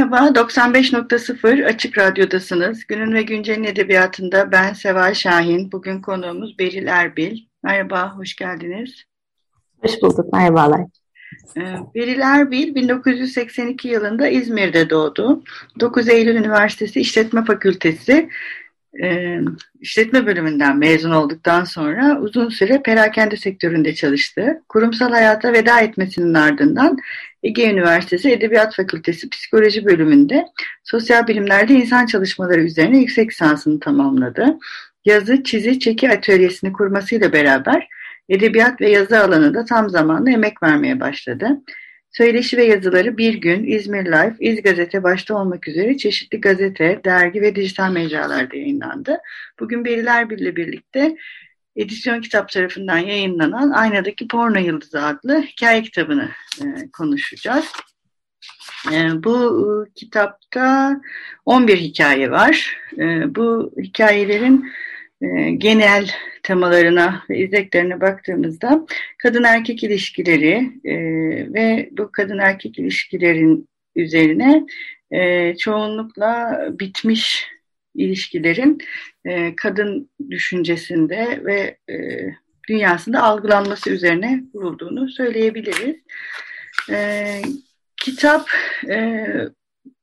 Merhaba, 95.0 Açık Radyo'dasınız. Günün ve Güncel'in edebiyatında ben Seval Şahin. Bugün konuğumuz Beril Erbil. Merhaba, hoş geldiniz. Hoş bulduk, merhabalar. Ee, Beril Erbil 1982 yılında İzmir'de doğdu. 9 Eylül Üniversitesi İşletme Fakültesi e, işletme bölümünden mezun olduktan sonra uzun süre perakende sektöründe çalıştı. Kurumsal hayata veda etmesinin ardından Ege Üniversitesi Edebiyat Fakültesi Psikoloji bölümünde sosyal bilimlerde insan çalışmaları üzerine yüksek lisansını tamamladı. Yazı, çizi, çeki atölyesini kurmasıyla beraber edebiyat ve yazı alanında tam zamanlı emek vermeye başladı. Söyleşi ve yazıları Bir Gün, İzmir Life, İz Gazete başta olmak üzere çeşitli gazete, dergi ve dijital mecralarda yayınlandı. Bugün Beriler Birle birlikte Edisyon Kitap tarafından yayınlanan Aynadaki Porno Yıldızı adlı hikaye kitabını e, konuşacağız. E, bu e, kitapta 11 hikaye var. E, bu hikayelerin genel temalarına ve izleklerine baktığımızda kadın erkek ilişkileri e, ve bu kadın erkek ilişkilerin üzerine e, çoğunlukla bitmiş ilişkilerin e, kadın düşüncesinde ve e, dünyasında algılanması üzerine kurulduğunu söyleyebiliriz. E, kitap e,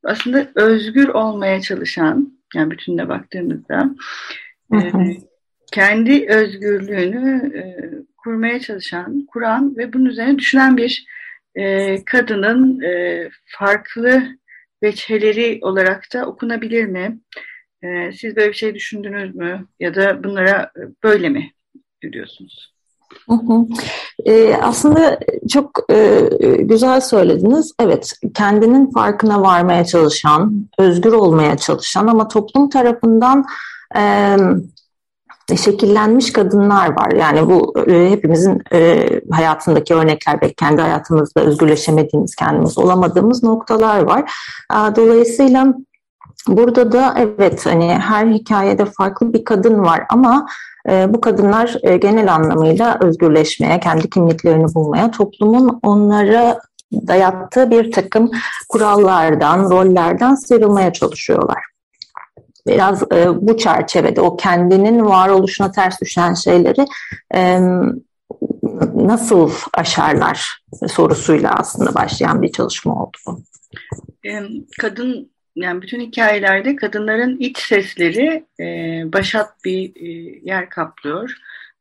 aslında özgür olmaya çalışan, yani bütününe baktığımızda e, kendi özgürlüğünü e, kurmaya çalışan, kuran ve bunun üzerine düşünen bir e, kadının e, farklı veçheleri olarak da okunabilir mi? E, siz böyle bir şey düşündünüz mü? Ya da bunlara böyle mi görüyorsunuz? Hı hı. Aslında çok e, güzel söylediniz. Evet, kendinin farkına varmaya çalışan, özgür olmaya çalışan ama toplum tarafından e, şekillenmiş kadınlar var. Yani bu e, hepimizin e, hayatındaki örnekler ve kendi hayatımızda özgürleşemediğimiz, kendimiz olamadığımız noktalar var. Dolayısıyla burada da evet hani her hikayede farklı bir kadın var ama e, bu kadınlar e, genel anlamıyla özgürleşmeye, kendi kimliklerini bulmaya, toplumun onlara dayattığı bir takım kurallardan, rollerden sıyrılmaya çalışıyorlar biraz e, bu çerçevede o kendinin varoluşuna ters düşen şeyleri e, nasıl aşarlar sorusuyla aslında başlayan bir çalışma oldu bu. Kadın yani bütün hikayelerde kadınların iç sesleri e, başat bir e, yer kaplıyor.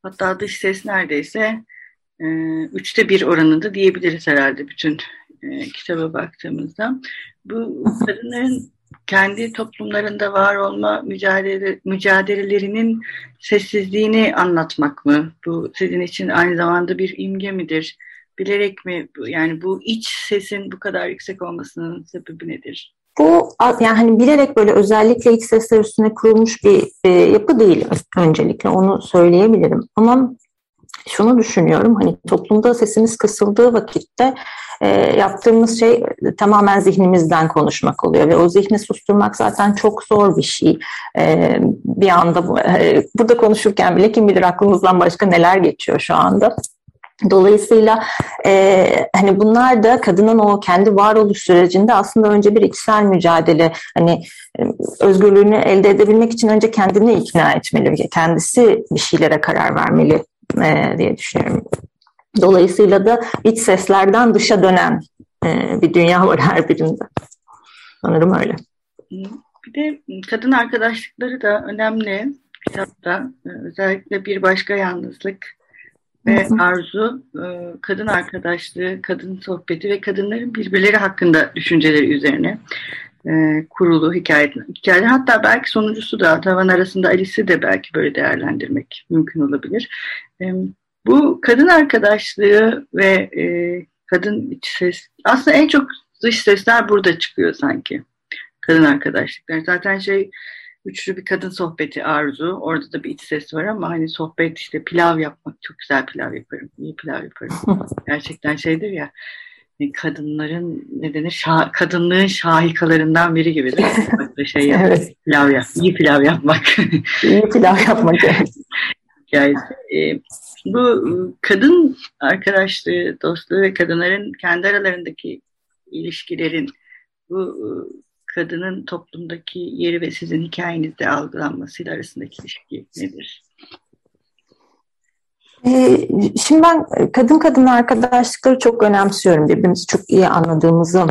Hatta dış ses neredeyse e, üçte bir oranında diyebiliriz herhalde bütün e, kitaba baktığımızda. Bu kadınların kendi toplumlarında var olma mücadele, mücadelelerinin sessizliğini anlatmak mı? Bu sizin için aynı zamanda bir imge midir? Bilerek mi? Yani bu iç sesin bu kadar yüksek olmasının sebebi nedir? Bu yani hani bilerek böyle özellikle iç sesler üstüne kurulmuş bir e, yapı değil öncelikle onu söyleyebilirim. Ama şunu düşünüyorum hani toplumda sesimiz kısıldığı vakitte e, yaptığımız şey tamamen zihnimizden konuşmak oluyor ve o zihni susturmak zaten çok zor bir şey. E, bir anda e, burada konuşurken bile kim bilir aklımızdan başka neler geçiyor şu anda. Dolayısıyla e, hani bunlar da kadının o kendi varoluş sürecinde aslında önce bir içsel mücadele hani e, özgürlüğünü elde edebilmek için önce kendini ikna etmeli, kendisi bir şeylere karar vermeli e, diye düşünüyorum. Dolayısıyla da iç seslerden dışa dönen e, bir dünya var her birinde. Sanırım öyle. Bir de kadın arkadaşlıkları da önemli kitapta. E, özellikle bir başka yalnızlık ve arzu, e, kadın arkadaşlığı, kadın sohbeti ve kadınların birbirleri hakkında düşünceleri üzerine. E, kurulu hikaye, hikaye. Hatta belki sonuncusu da tavan arasında Alice'i de belki böyle değerlendirmek mümkün olabilir. E, bu kadın arkadaşlığı ve e, kadın iç ses aslında en çok dış sesler burada çıkıyor sanki. Kadın arkadaşlıklar. Zaten şey üçlü bir kadın sohbeti arzu. Orada da bir iç ses var ama hani sohbet işte pilav yapmak. Çok güzel pilav yaparım. İyi pilav yaparım. Gerçekten şeydir ya kadınların ne denir şah, kadınlığın şahikalarından biri gibidir. şey yapmak, evet. pilav yap, iyi pilav yapmak. iyi pilav yapmak. yani, e, bu kadın arkadaşlığı, dostluğu ve kadınların kendi aralarındaki ilişkilerin bu kadının toplumdaki yeri ve sizin hikayenizde algılanmasıyla arasındaki ilişki nedir? Ee, şimdi ben kadın kadın arkadaşlıkları çok önemsiyorum. Birbirimizi çok iyi anladığımızı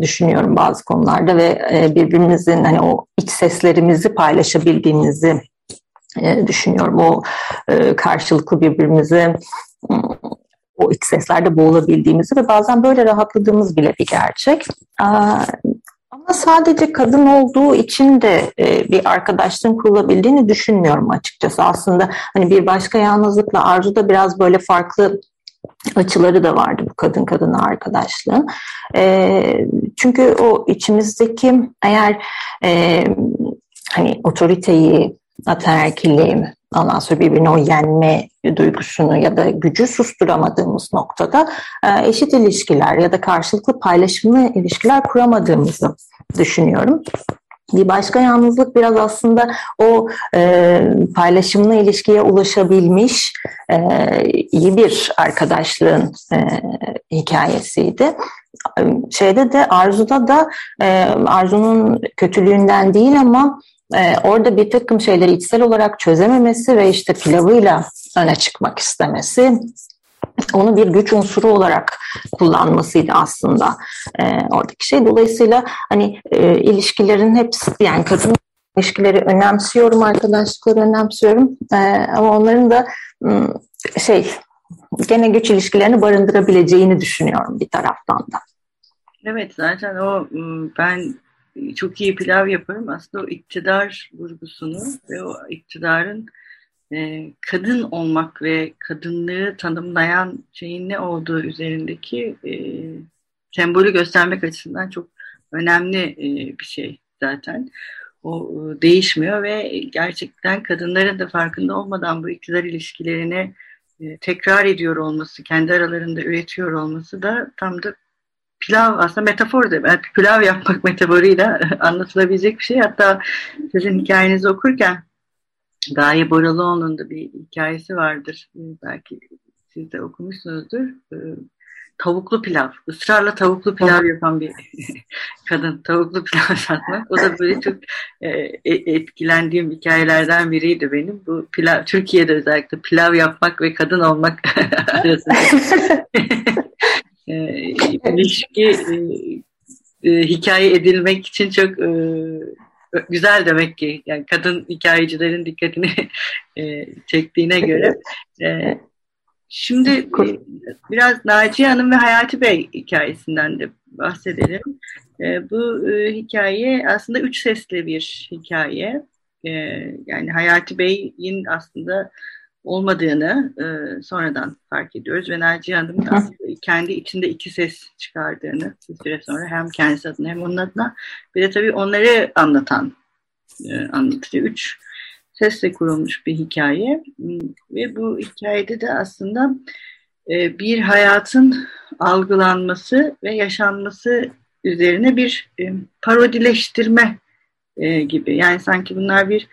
düşünüyorum bazı konularda ve e, birbirimizin hani o iç seslerimizi paylaşabildiğimizi e, düşünüyorum. O e, karşılıklı birbirimizi o iç seslerde boğulabildiğimizi ve bazen böyle rahatladığımız bile bir gerçek. Ama sadece kadın olduğu için de e, bir arkadaşlığın kurulabildiğini düşünmüyorum açıkçası. Aslında hani bir başka yalnızlıkla Arzu da biraz böyle farklı açıları da vardı bu kadın kadına arkadaşlığın. E, çünkü o içimizdeki eğer e, hani otoriteyi, ataerkilliği, ondan sonra birbirine o yenme duygusunu ya da gücü susturamadığımız noktada e, eşit ilişkiler ya da karşılıklı paylaşımlı ilişkiler kuramadığımızı düşünüyorum. Bir başka yalnızlık biraz aslında o e, paylaşımlı ilişkiye ulaşabilmiş e, iyi bir arkadaşlığın e, hikayesiydi. Şeyde de Arzu'da da e, Arzu'nun kötülüğünden değil ama e, orada bir takım şeyleri içsel olarak çözememesi ve işte pilavıyla öne çıkmak istemesi onu bir güç unsuru olarak kullanmasıydı aslında e, oradaki şey. Dolayısıyla hani e, ilişkilerin hepsi yani kadın ilişkileri önemsiyorum, arkadaşlıkları önemsiyorum e, ama onların da şey gene güç ilişkilerini barındırabileceğini düşünüyorum bir taraftan da. Evet zaten o ben çok iyi pilav yaparım. Aslında o iktidar vurgusunu ve o iktidarın e, kadın olmak ve kadınlığı tanımlayan şeyin ne olduğu üzerindeki e, sembolü göstermek açısından çok önemli e, bir şey zaten. O e, değişmiyor ve gerçekten kadınların da farkında olmadan bu iktidar ilişkilerini e, tekrar ediyor olması, kendi aralarında üretiyor olması da tam da pilav aslında metafor da yani pilav yapmak metaforuyla anlatılabilecek bir şey. Hatta sizin hikayenizi okurken Gaye Boralıoğlu'nun da bir hikayesi vardır. Ee, belki siz de okumuşsunuzdur. Ee, tavuklu pilav. Israrla tavuklu pilav yapan bir kadın. Tavuklu pilav satmak. O da böyle çok e, e, etkilendiğim hikayelerden biriydi benim. Bu pilav, Türkiye'de özellikle pilav yapmak ve kadın olmak arasında e, ilişki hikaye edilmek için çok güzel demek ki yani kadın hikayecilerin dikkatini e, çektiğine göre. E, şimdi e, biraz Naciye Hanım ve Hayati Bey hikayesinden de bahsedelim. E, bu e, hikaye aslında üç sesli bir hikaye. E, yani Hayati Bey'in aslında olmadığını e, sonradan fark ediyoruz ve Naciye Hanım'ın kendi içinde iki ses çıkardığını bir süre sonra hem kendisi adına hem onun adına bir de tabii onları anlatan e, anlatıyor. Üç sesle kurulmuş bir hikaye ve bu hikayede de aslında e, bir hayatın algılanması ve yaşanması üzerine bir e, parodileştirme e, gibi. Yani sanki bunlar bir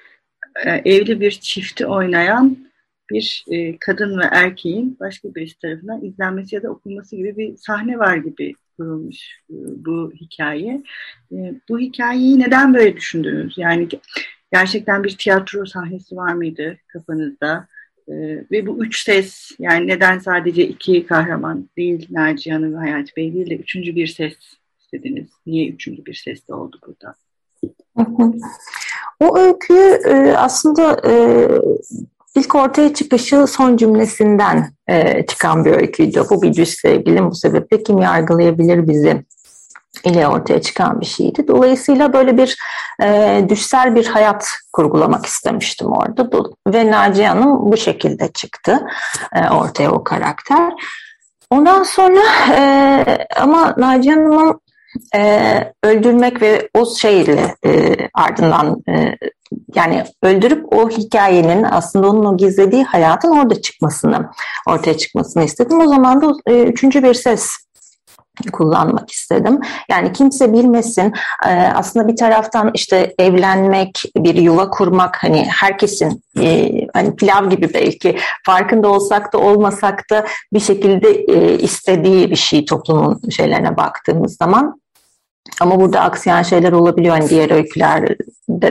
e, evli bir çifti oynayan bir e, kadın ve erkeğin başka birisi tarafından izlenmesi ya da okunması gibi bir sahne var gibi kurulmuş e, bu hikaye. E, bu hikayeyi neden böyle düşündünüz? Yani gerçekten bir tiyatro sahnesi var mıydı kafanızda? E, ve bu üç ses yani neden sadece iki kahraman değil Naciye Hanım ve Hayati Bey değil de üçüncü bir ses istediniz? Niye üçüncü bir ses de oldu burada? O öyküyü aslında İlk ortaya çıkışı son cümlesinden e, çıkan bir öyküydü. Bu bir ilgili bu sebeple kim yargılayabilir bizi ile ortaya çıkan bir şeydi. Dolayısıyla böyle bir e, düşsel bir hayat kurgulamak istemiştim orada. Ve Naciye Hanım bu şekilde çıktı e, ortaya o karakter. Ondan sonra e, ama Naciye Hanım'ın e, öldürmek ve o şeyle e, ardından e, yani öldürüp o hikayenin aslında onun o gizlediği hayatın orada çıkmasını, ortaya çıkmasını istedim. O zaman da e, üçüncü bir ses kullanmak istedim. Yani kimse bilmesin. E, aslında bir taraftan işte evlenmek, bir yuva kurmak hani herkesin e, hani pilav gibi belki farkında olsak da olmasak da bir şekilde e, istediği bir şey toplumun şeylerine baktığımız zaman. Ama burada aksiyen şeyler olabiliyor hani diğer öykülerde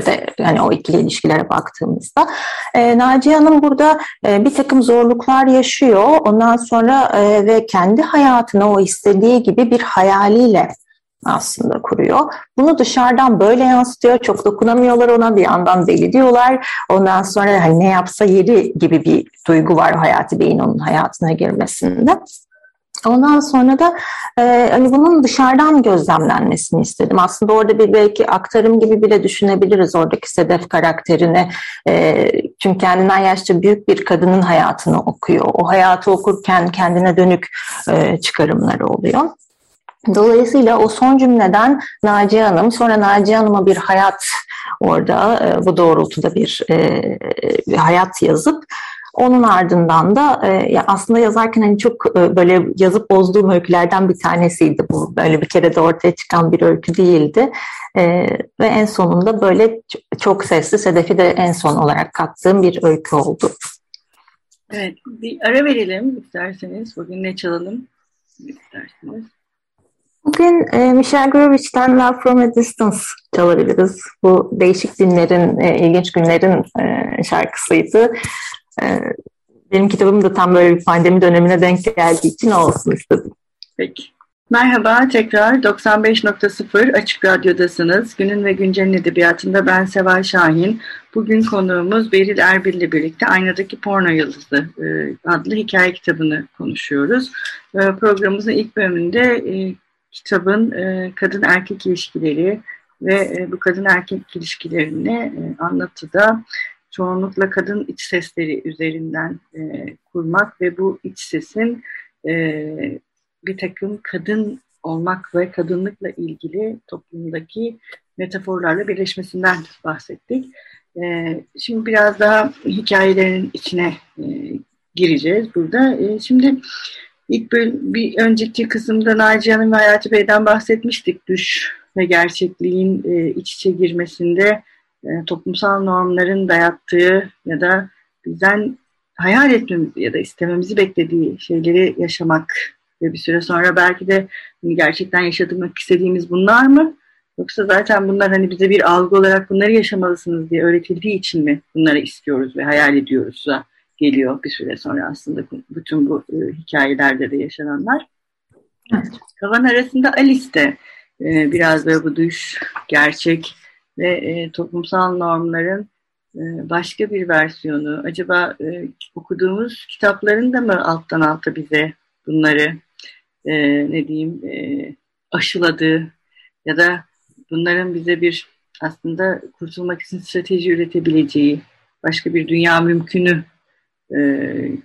de hani o ikili ilişkilere baktığımızda. E, Naciye Hanım burada e, bir takım zorluklar yaşıyor. Ondan sonra e, ve kendi hayatını o istediği gibi bir hayaliyle aslında kuruyor. Bunu dışarıdan böyle yansıtıyor. Çok dokunamıyorlar ona bir yandan deli diyorlar. Ondan sonra hani ne yapsa yeri gibi bir duygu var Hayati Bey'in onun hayatına girmesinde. Ondan sonra da e, hani bunun dışarıdan gözlemlenmesini istedim. Aslında orada bir belki aktarım gibi bile düşünebiliriz oradaki Sedef karakterini. E, çünkü kendinden yaşça büyük bir kadının hayatını okuyor. O hayatı okurken kendine dönük e, çıkarımları oluyor. Dolayısıyla o son cümleden Naciye Hanım, sonra Naciye Hanım'a bir hayat orada e, bu doğrultuda bir e, hayat yazıp onun ardından da e, aslında yazarken hani çok e, böyle yazıp bozduğum öykülerden bir tanesiydi bu. Böyle bir kere de ortaya çıkan bir öykü değildi. E, ve en sonunda böyle çok sesli Sedef'i de en son olarak kattığım bir öykü oldu. Evet, bir ara verelim isterseniz. Bugün ne çalalım isterseniz. Bugün e, Michelle Grovich'ten Love From A Distance çalabiliriz. Bu değişik günlerin, e, ilginç günlerin e, şarkısıydı. Ee, benim kitabım da tam böyle bir pandemi dönemine denk geldiği için olsun istedim. Peki. Merhaba tekrar 95.0 Açık Radyo'dasınız. Günün ve Güncel'in edebiyatında ben Seval Şahin. Bugün konuğumuz Beril Erbil ile birlikte Aynadaki Porno Yıldızı e, adlı hikaye kitabını konuşuyoruz. E, programımızın ilk bölümünde e, kitabın kadın erkek ilişkileri ve bu kadın erkek ilişkilerini anlatıda çoğunlukla kadın iç sesleri üzerinden e, kurmak ve bu iç sesin e, bir takım kadın olmak ve kadınlıkla ilgili toplumdaki metaforlarla birleşmesinden bahsettik. E, şimdi biraz daha hikayelerin içine e, gireceğiz burada. E, şimdi ilk böl bir önceki kısımda Naciye Hanım ve Hayati Bey'den bahsetmiştik. Düş ve gerçekliğin e, iç içe girmesinde e, toplumsal normların dayattığı ya da bizden hayal etmemizi ya da istememizi beklediği şeyleri yaşamak ve bir süre sonra belki de hani gerçekten yaşamak istediğimiz bunlar mı? Yoksa zaten bunlar hani bize bir algı olarak bunları yaşamalısınız diye öğretildiği için mi bunları istiyoruz ve hayal ediyoruz da geliyor bir süre sonra aslında bütün bu e, hikayelerde de yaşananlar. Evet. Kavan arasında Alice de e, biraz böyle bu düş, gerçek ve e, toplumsal normların e, başka bir versiyonu. Acaba e, okuduğumuz kitapların da mı alttan alta bize bunları e, ne diyeyim e, aşıladı ya da bunların bize bir aslında kurtulmak için strateji üretebileceği başka bir dünya mümkünü e,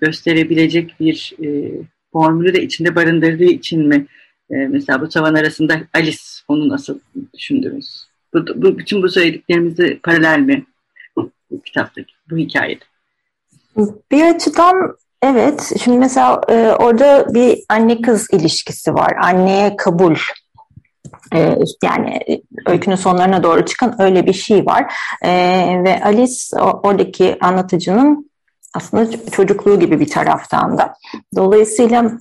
gösterebilecek bir e, formülü de içinde barındırdığı için mi e, mesela bu tavan arasında Alice onu nasıl düşündünüz? Bu, bu, bütün bu söylediklerimizi paralel mi bu kitaptaki, bu hikayede? Bir açıdan evet. Şimdi mesela e, orada bir anne kız ilişkisi var. Anneye kabul e, yani öykünün sonlarına doğru çıkan öyle bir şey var. E, ve Alice oradaki anlatıcının aslında çocukluğu gibi bir taraftan da. Dolayısıyla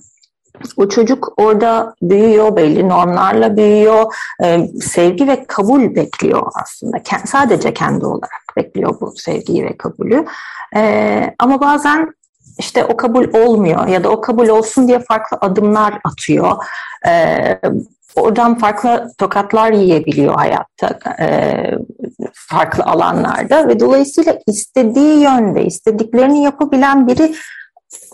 o çocuk orada büyüyor, belli normlarla büyüyor, e, sevgi ve kabul bekliyor aslında. Kend, sadece kendi olarak bekliyor bu sevgiyi ve kabulü. E, ama bazen işte o kabul olmuyor ya da o kabul olsun diye farklı adımlar atıyor. E, oradan farklı tokatlar yiyebiliyor hayatta e, farklı alanlarda ve dolayısıyla istediği yönde istediklerini yapabilen biri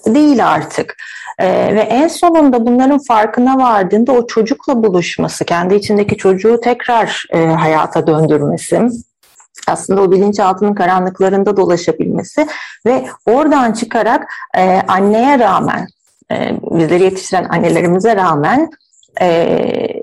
değil artık. Ee, ve en sonunda bunların farkına vardığında o çocukla buluşması, kendi içindeki çocuğu tekrar e, hayata döndürmesi, aslında o bilinçaltının karanlıklarında dolaşabilmesi ve oradan çıkarak e, anneye rağmen, e, bizleri yetiştiren annelerimize rağmen e,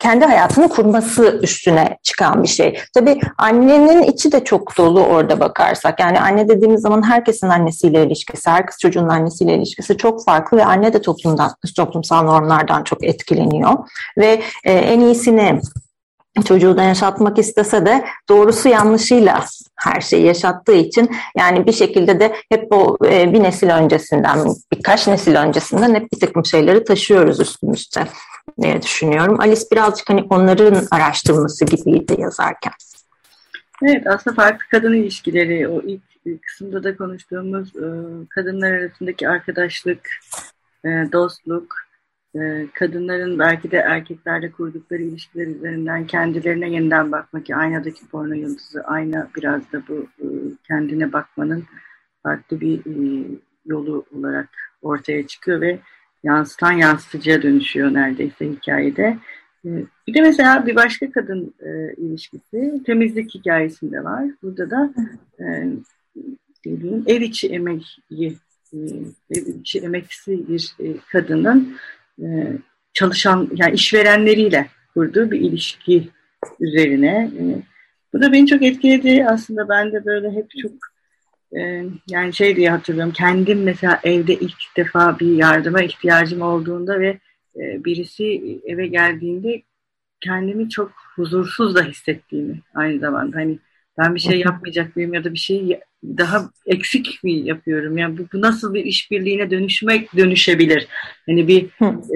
kendi hayatını kurması üstüne çıkan bir şey. Tabii annenin içi de çok dolu orada bakarsak. Yani anne dediğimiz zaman herkesin annesiyle ilişkisi, herkes çocuğun annesiyle ilişkisi çok farklı ve anne de toplumdan, toplumsal normlardan çok etkileniyor. Ve e, en iyisini çocuğuna yaşatmak istese de doğrusu yanlışıyla her şeyi yaşattığı için yani bir şekilde de hep o e, bir nesil öncesinden birkaç nesil öncesinden hep bir takım şeyleri taşıyoruz üstümüzde diye düşünüyorum. Alice birazcık hani onların araştırması gibiydi yazarken. Evet aslında farklı kadın ilişkileri o ilk kısımda da konuştuğumuz e, kadınlar arasındaki arkadaşlık, e, dostluk, e, kadınların belki de erkeklerle kurdukları ilişkiler üzerinden kendilerine yeniden bakmak ki aynadaki porno yıldızı ayna biraz da bu kendine bakmanın farklı bir yolu olarak ortaya çıkıyor ve yansıtan yansıtıcıya dönüşüyor neredeyse hikayede. Ee, bir de mesela bir başka kadın e, ilişkisi temizlik hikayesinde var. Burada da e, dediğim, ev içi emeği, e, ev içi emeksi bir e, kadının e, çalışan yani işverenleriyle kurduğu bir ilişki üzerine. E, bu da beni çok etkiledi. Aslında ben de böyle hep çok ee, yani şey diye hatırlıyorum kendim mesela evde ilk defa bir yardıma ihtiyacım olduğunda ve e, birisi eve geldiğinde kendimi çok huzursuz da hissettiğimi aynı zamanda. Hani ben bir şey yapmayacak mıyım ya da bir şey daha eksik mi yapıyorum? Yani bu, bu nasıl bir işbirliğine dönüşmek dönüşebilir? Hani bir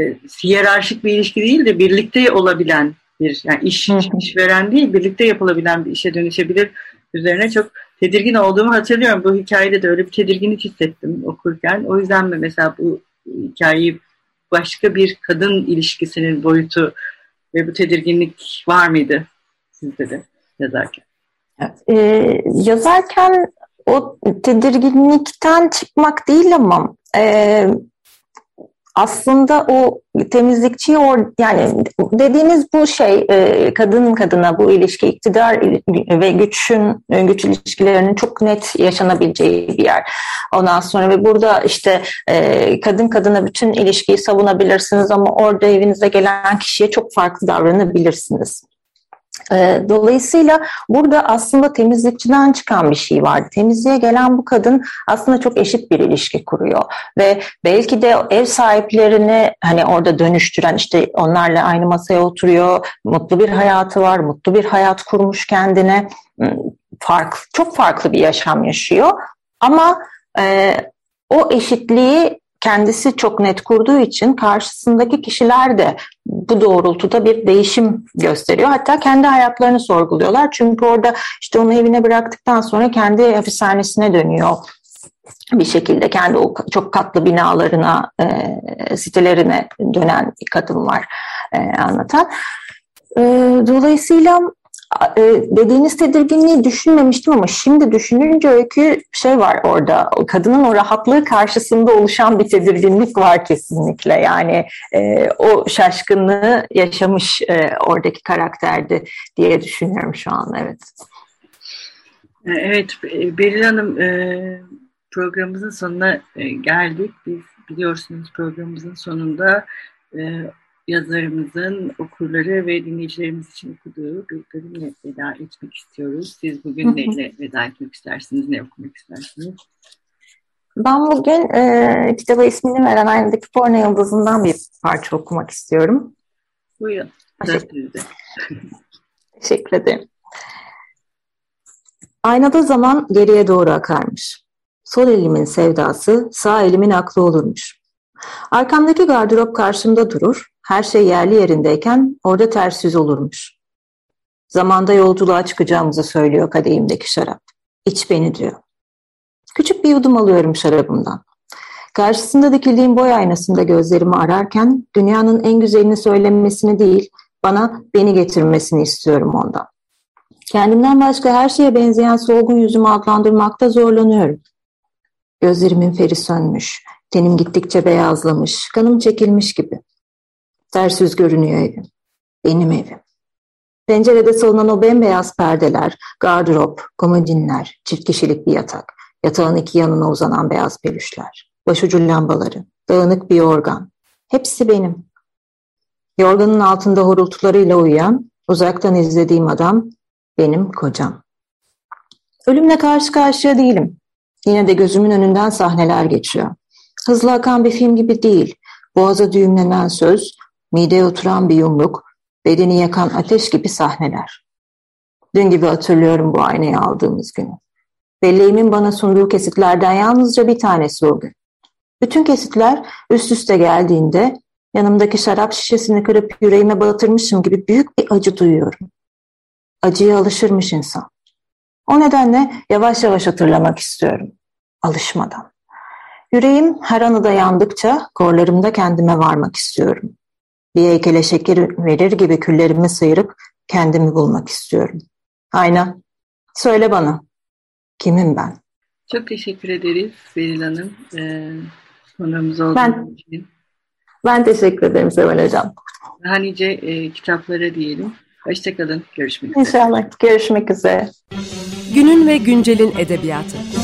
e, hiyerarşik bir ilişki değil de birlikte olabilen bir yani iş işveren değil birlikte yapılabilen bir işe dönüşebilir üzerine çok tedirgin olduğumu hatırlıyorum. Bu hikayede de öyle bir tedirginlik hissettim okurken. O yüzden mi mesela bu hikayeyi başka bir kadın ilişkisinin boyutu ve bu tedirginlik var mıydı sizde de yazarken? Evet, e, yazarken o tedirginlikten çıkmak değil ama e, aslında o temizlikçi or yani dediğiniz bu şey e, kadın kadına bu ilişki iktidar ve güçün güç ilişkilerinin çok net yaşanabileceği bir yer. Ondan sonra ve burada işte e, kadın kadına bütün ilişkiyi savunabilirsiniz ama orada evinize gelen kişiye çok farklı davranabilirsiniz. Ee, dolayısıyla burada aslında temizlikçiden çıkan bir şey vardı. Temizliğe gelen bu kadın aslında çok eşit bir ilişki kuruyor. Ve belki de ev sahiplerini hani orada dönüştüren işte onlarla aynı masaya oturuyor, mutlu bir hayatı var, mutlu bir hayat kurmuş kendine, hmm, farklı çok farklı bir yaşam yaşıyor. Ama e, o eşitliği kendisi çok net kurduğu için karşısındaki kişiler de bu doğrultuda bir değişim gösteriyor. Hatta kendi hayatlarını sorguluyorlar. Çünkü orada işte onu evine bıraktıktan sonra kendi hapishanesine dönüyor bir şekilde kendi o çok katlı binalarına, e, sitelerine dönen bir kadın var e, anlatan. E, dolayısıyla dediğiniz tedirginliği düşünmemiştim ama şimdi düşününce öykü şey var orada. Kadının o rahatlığı karşısında oluşan bir tedirginlik var kesinlikle. Yani e, o şaşkınlığı yaşamış e, oradaki karakterdi diye düşünüyorum şu an evet. E, evet Beril Hanım e, programımızın sonuna e, geldik. Biz biliyorsunuz programımızın sonunda yazarımızın okurları ve dinleyicilerimiz için okuduğu bir bölümle veda etmek istiyoruz. Siz bugün neyle veda etmek istersiniz, ne okumak istersiniz? Ben bugün e, kitaba ismini veren aynadaki porno yıldızından bir parça okumak istiyorum. Buyurun. Teşekkür, Teşekkür ederim. Aynada zaman geriye doğru akarmış. Sol elimin sevdası sağ elimin aklı olurmuş. Arkamdaki gardırop karşımda durur, her şey yerli yerindeyken orada ters olurmuş. Zamanda yolculuğa çıkacağımızı söylüyor kadehimdeki şarap. İç beni diyor. Küçük bir yudum alıyorum şarabımdan. Karşısında dikildiğim boy aynasında gözlerimi ararken dünyanın en güzelini söylemesini değil, bana beni getirmesini istiyorum ondan. Kendimden başka her şeye benzeyen solgun yüzümü adlandırmakta zorlanıyorum. Gözlerimin feri sönmüş, tenim gittikçe beyazlamış, kanım çekilmiş gibi. Ters yüz görünüyor evim. Benim evim. Pencerede salınan o bembeyaz perdeler, gardırop, komodinler, çift kişilik bir yatak, yatağın iki yanına uzanan beyaz pelüşler, başucu lambaları, dağınık bir yorgan. Hepsi benim. Yorganın altında horultularıyla uyuyan, uzaktan izlediğim adam benim kocam. Ölümle karşı karşıya değilim. Yine de gözümün önünden sahneler geçiyor. Hızlı akan bir film gibi değil. Boğaza düğümlenen söz, mideye oturan bir yumruk, bedeni yakan ateş gibi sahneler. Dün gibi hatırlıyorum bu aynayı aldığımız günü. Belleğimin bana sunduğu kesitlerden yalnızca bir tanesi o gün. Bütün kesitler üst üste geldiğinde yanımdaki şarap şişesini kırıp yüreğime batırmışım gibi büyük bir acı duyuyorum. Acıya alışırmış insan. O nedenle yavaş yavaş hatırlamak istiyorum. Alışmadan. Yüreğim her anıda yandıkça korlarımda kendime varmak istiyorum. Bir heykele şeker verir gibi küllerimi sıyırıp kendimi bulmak istiyorum. Ayna, söyle bana, kimim ben? Çok teşekkür ederiz Beril Hanım. Ee, konuğumuz olduğunuz ben, için. Ben teşekkür ederim Seval Hocam. Daha nice e, kitaplara diyelim. Hoşçakalın. Görüşmek üzere. İnşallah. Görüşmek üzere. Günün ve güncelin edebiyatı.